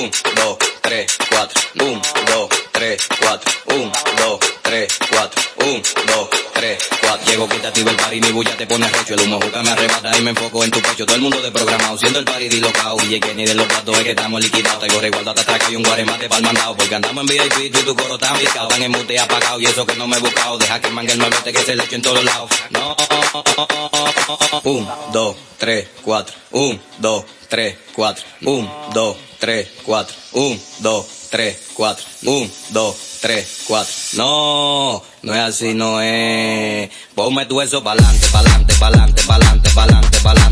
1, 2, 3, 4, 1, 2, 3, 4, 1, 2, 3, 4, 1, 2, 3, 4. Llego quitativo el party, mi bulla te pone recho, el humo juca me arrebata y me enfoco en tu pecho. Todo el mundo de programado, siendo el party dislocado. Y que ni de los platos es que estamos liquidados. Te corre igual te y un guaremate pa'l mandado. Porque andamos en VIP, tú y tu coro está picado. Van en mute apagado y eso que no me he buscado. Deja que mangue el nuevete que se le eche en todos lados. No. 1, 2, 3, 4, 1, 2, 3, 4, 1, 2, 3, 4, 1, 2, 3, 4, 1, 2, 3, 4. No, no es así, no es. Ponme tu eso pa'lante, pa'lante, pa'lante, pa'lante, pa'lante, pa'lante.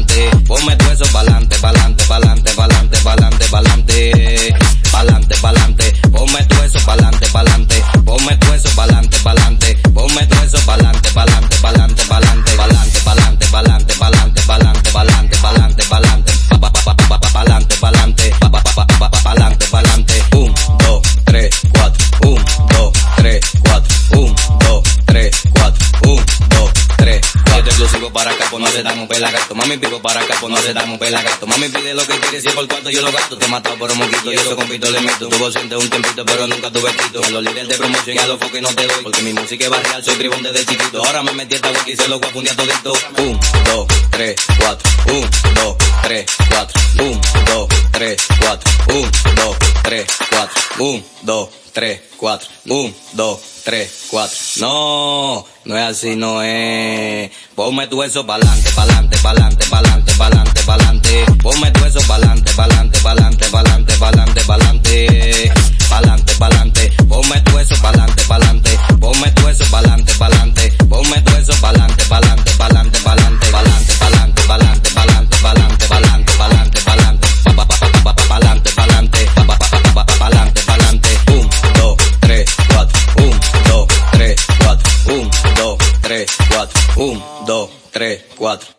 Se dan un pelagato. Mami pico para acá, pues no se dan un pelagato. Mami pide lo que quiere, si es por cuarto yo lo gasto. Te he matado por un moquito y eso compito le meto. Tuvo siente un tempito, pero nunca tuve quito. A los líderes de promoción y a los foques no te doy. Porque mi música es barrial, soy tribún desde chiquito. Ahora me metí esta wiki y se lo voy a a todito. 1, 2, 3, 4. 1, 2, 3, 4. 1, 2, 3, 4. 1, 2, 3, 4. 1, 2, 3, 4. 1, 2, 3, 4. No, no es así, no es. Ponme tu eso pa'lante, pa'lante, pa'lante, pa'lante, pa'lante, pa'lante. Ponme 3, 4. 1, 2, 3, 4.